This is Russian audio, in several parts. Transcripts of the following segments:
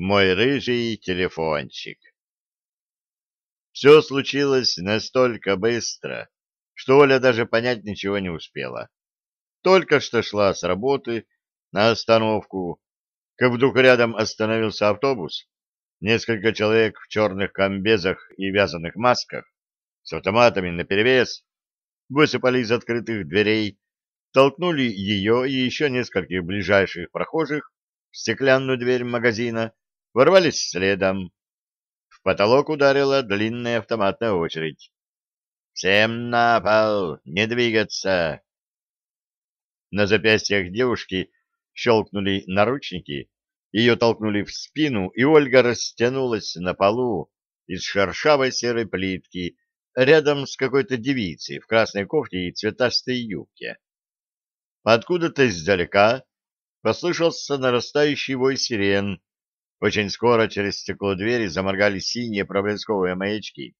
Мой рыжий телефончик. Все случилось настолько быстро, что Оля даже понять ничего не успела. Только что шла с работы на остановку, как вдруг рядом остановился автобус. Несколько человек в черных комбезах и вязаных масках с автоматами наперевес высыпали из открытых дверей, толкнули ее и еще нескольких ближайших прохожих в стеклянную дверь магазина, ворвались следом. В потолок ударила длинная автоматная очередь. «Всем на пол! Не двигаться!» На запястьях девушки щелкнули наручники, ее толкнули в спину, и Ольга растянулась на полу из шершавой серой плитки рядом с какой-то девицей в красной кофте и цветастой юбке. Откуда-то издалека послышался нарастающий вой сирен. Очень скоро через стекло двери заморгали синие проблесковые маячки.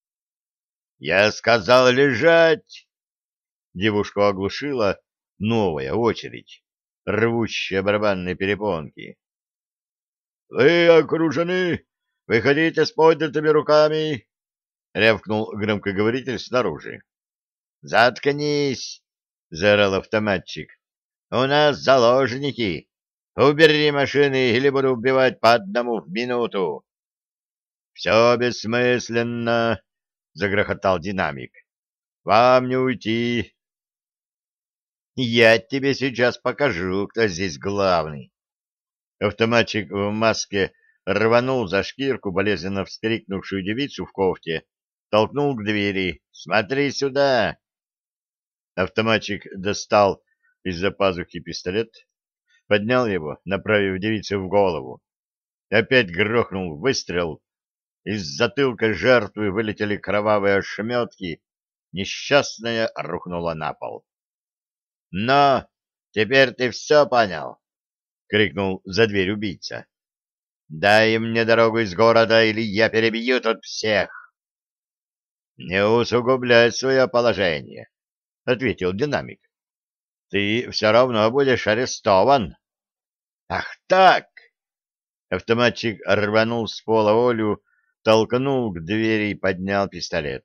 «Я сказал лежать!» Девушку оглушила новая очередь, рвущая барабанные перепонки. «Вы окружены! Выходите с поднятыми руками!» — рявкнул громкоговоритель снаружи. «Заткнись!» — заорал автоматчик. «У нас заложники! Убери машины, или буду убивать по одному в минуту!» «Все бессмысленно!» — загрохотал динамик. «Вам не уйти!» «Я тебе сейчас покажу, кто здесь главный!» Автоматчик в маске рванул за шкирку болезненно вскрикнувшую девицу в кофте, толкнул к двери. «Смотри сюда!» Автоматчик достал из-за пазухи пистолет, поднял его, направив девице в голову. Опять грохнул выстрел. Из затылка жертвы вылетели кровавые ошметки. Несчастная рухнула на пол. «Но теперь ты все понял!» — крикнул за дверь убийца. «Дай мне дорогу из города, или я перебью тут всех!» «Не усугубляй свое положение», — ответил динамик. «Ты все равно будешь арестован». «Ах так!» Автоматчик рванул с пола Олю, толкнул к двери и поднял пистолет.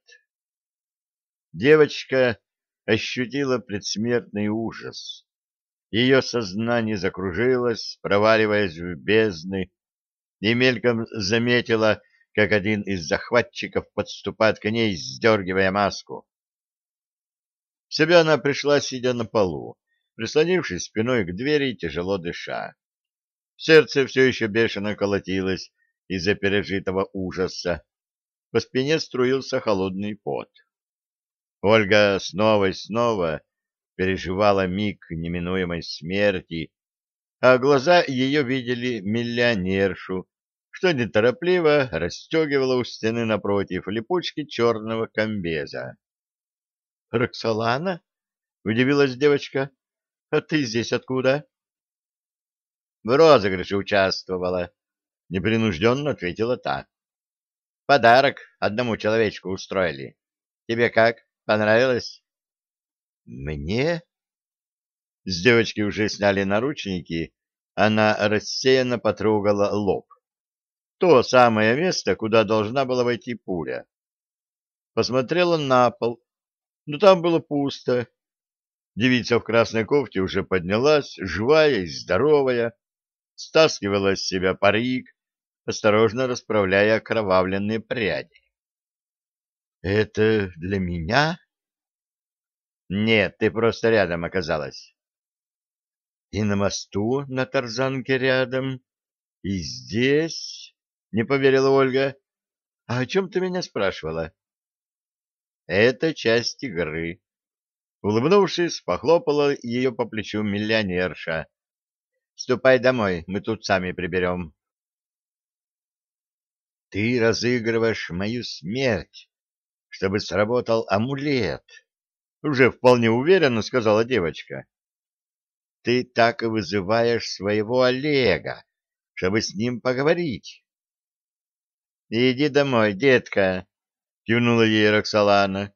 Девочка ощутила предсмертный ужас. Ее сознание закружилось, проваливаясь в бездны, и мельком заметила, как один из захватчиков подступает к ней, сдергивая маску. Себя она пришла, сидя на полу, прислонившись спиной к двери, тяжело дыша. Сердце все еще бешено колотилось из-за пережитого ужаса. По спине струился холодный пот. Ольга снова и снова переживала миг неминуемой смерти, а глаза ее видели миллионершу, что неторопливо расстегивала у стены напротив липучки черного комбеза. — Роксолана? — удивилась девочка. — А ты здесь откуда? — В розыгрыше участвовала, — непринужденно ответила та. — Подарок одному человечку устроили. Тебе как, понравилось? Мне? С девочки уже сняли наручники, она рассеянно потрогала лоб. То самое место, куда должна была войти пуля. Посмотрела на пол, но там было пусто. Девица в красной кофте уже поднялась, живая и здоровая, стаскивала с себя парик, осторожно расправляя окровавленные пряди. — Это для меня? Нет, ты просто рядом оказалась. И на мосту на тарзанке рядом, и здесь, не поверила Ольга. А о чем ты меня спрашивала? Это часть игры. Улыбнувшись, похлопала ее по плечу миллионерша. Ступай домой, мы тут сами приберем. Ты разыгрываешь мою смерть, чтобы сработал амулет уже вполне уверенно сказала девочка. Ты так и вызываешь своего Олега, чтобы с ним поговорить. Иди домой, детка, кивнула ей Роксолана.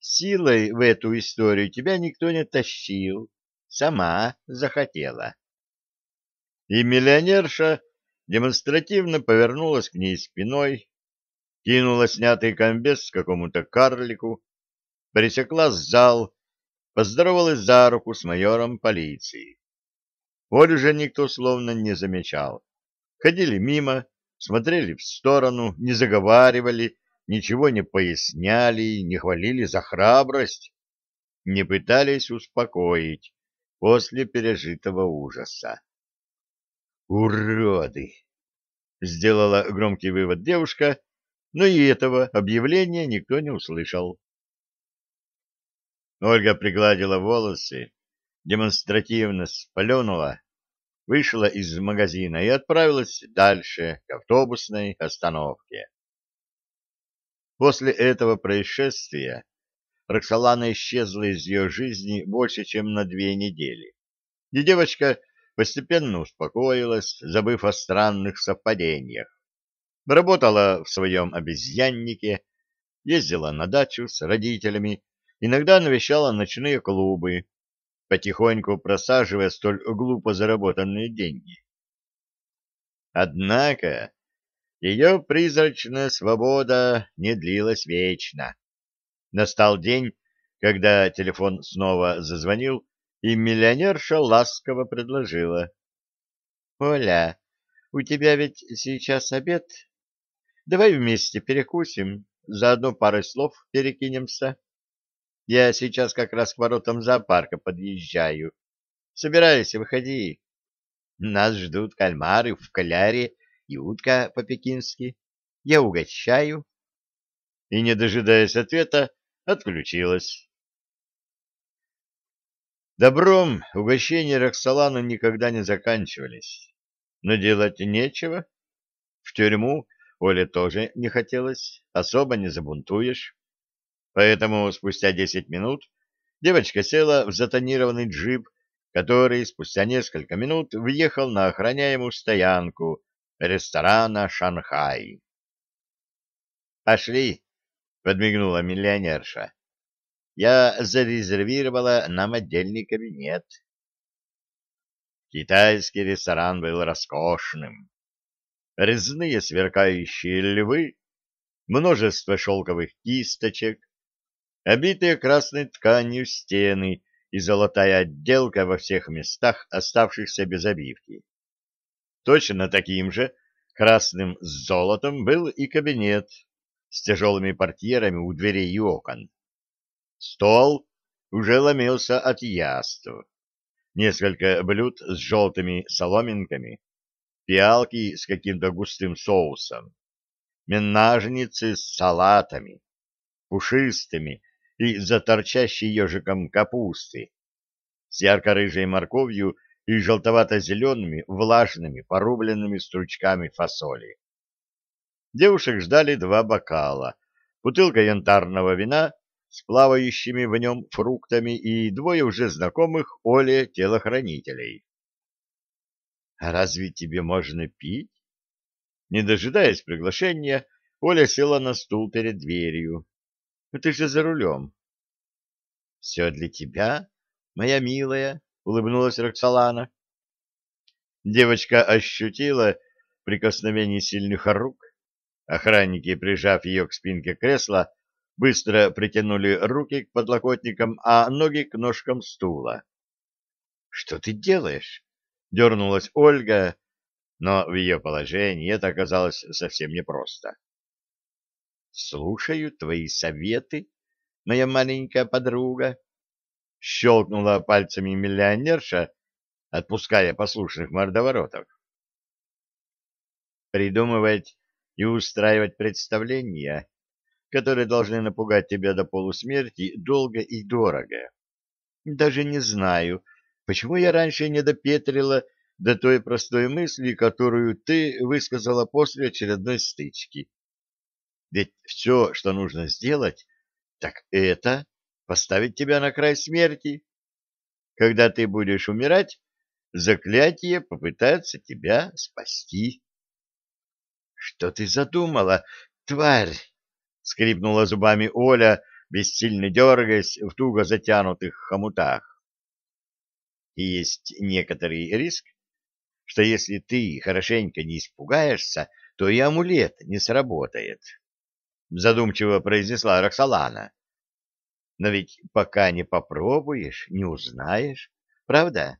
Силой в эту историю тебя никто не тащил, сама захотела. И миллионерша демонстративно повернулась к ней спиной, кинула снятый комбез какому-то карлику, пересекла зал, поздоровалась за руку с майором полиции. Олю же никто словно не замечал. Ходили мимо, смотрели в сторону, не заговаривали, ничего не поясняли, не хвалили за храбрость, не пытались успокоить после пережитого ужаса. «Уроды!» — сделала громкий вывод девушка, но и этого объявления никто не услышал. Ольга пригладила волосы, демонстративно спаленула, вышла из магазина и отправилась дальше, к автобусной остановке. После этого происшествия Роксолана исчезла из ее жизни больше, чем на две недели, и девочка постепенно успокоилась, забыв о странных совпадениях. Работала в своем обезьяннике, ездила на дачу с родителями, иногда навещала ночные клубы, потихоньку просаживая столь глупо заработанные деньги. Однако ее призрачная свобода не длилась вечно. Настал день, когда телефон снова зазвонил, и миллионерша ласково предложила. — Оля, у тебя ведь сейчас обед? Давай вместе перекусим, заодно парой слов перекинемся. Я сейчас как раз к воротам зоопарка подъезжаю. Собирайся, выходи. Нас ждут кальмары в каляре и утка по-пекински. Я угощаю. И, не дожидаясь ответа, отключилась. Добром угощения Роксолану никогда не заканчивались. Но делать нечего. В тюрьму Оле тоже не хотелось, особо не забунтуешь. Поэтому спустя десять минут девочка села в затонированный джип, который спустя несколько минут въехал на охраняемую стоянку ресторана «Шанхай». «Пошли», — подмигнула миллионерша. «Я зарезервировала нам отдельный кабинет». Китайский ресторан был роскошным. Резные сверкающие львы, множество шелковых кисточек, обитые красной тканью стены и золотая отделка во всех местах, оставшихся без обивки. Точно таким же, красным с золотом, был и кабинет с тяжелыми портьерами у дверей и окон. Стол уже ломился от яств. Несколько блюд с желтыми соломинками, пиалки с каким-то густым соусом, менажницы с салатами, пушистыми, и за торчащей ежиком капусты, с ярко-рыжей морковью и желтовато-зелеными влажными порубленными стручками фасоли. Девушек ждали два бокала, бутылка янтарного вина с плавающими в нем фруктами и двое уже знакомых Оле телохранителей. «А разве тебе можно пить?» Не дожидаясь приглашения, Оля села на стул перед дверью. Ты же за рулем. — Все для тебя, моя милая, — улыбнулась Роксолана. Девочка ощутила прикосновение сильных рук. Охранники, прижав ее к спинке кресла, быстро притянули руки к подлокотникам, а ноги к ножкам стула. — Что ты делаешь? — дернулась Ольга, но в ее положении это оказалось совсем непросто. Слушаю твои советы, моя маленькая подруга. Щелкнула пальцами миллионерша, отпуская послушных мордоворотов. Придумывать и устраивать представления, которые должны напугать тебя до полусмерти, долго и дорого. Даже не знаю, почему я раньше не допетрила до той простой мысли, которую ты высказала после очередной стычки. Ведь все, что нужно сделать, так это поставить тебя на край смерти. Когда ты будешь умирать, заклятие попытается тебя спасти. — Что ты задумала, тварь? — скрипнула зубами Оля, бессильно дергаясь в туго затянутых хомутах. — Есть некоторый риск, что если ты хорошенько не испугаешься, то и амулет не сработает. Задумчиво произнесла Роксолана. Но ведь пока не попробуешь, не узнаешь, правда?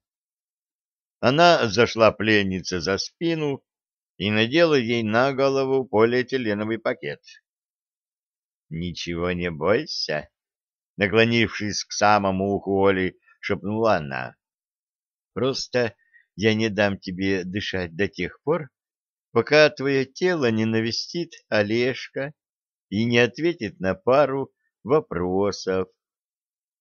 Она зашла пленнице за спину и надела ей на голову полиэтиленовый пакет. — Ничего не бойся, — наклонившись к самому уху Оли, шепнула она. — Просто я не дам тебе дышать до тех пор, пока твое тело не навестит Олежка и не ответит на пару вопросов.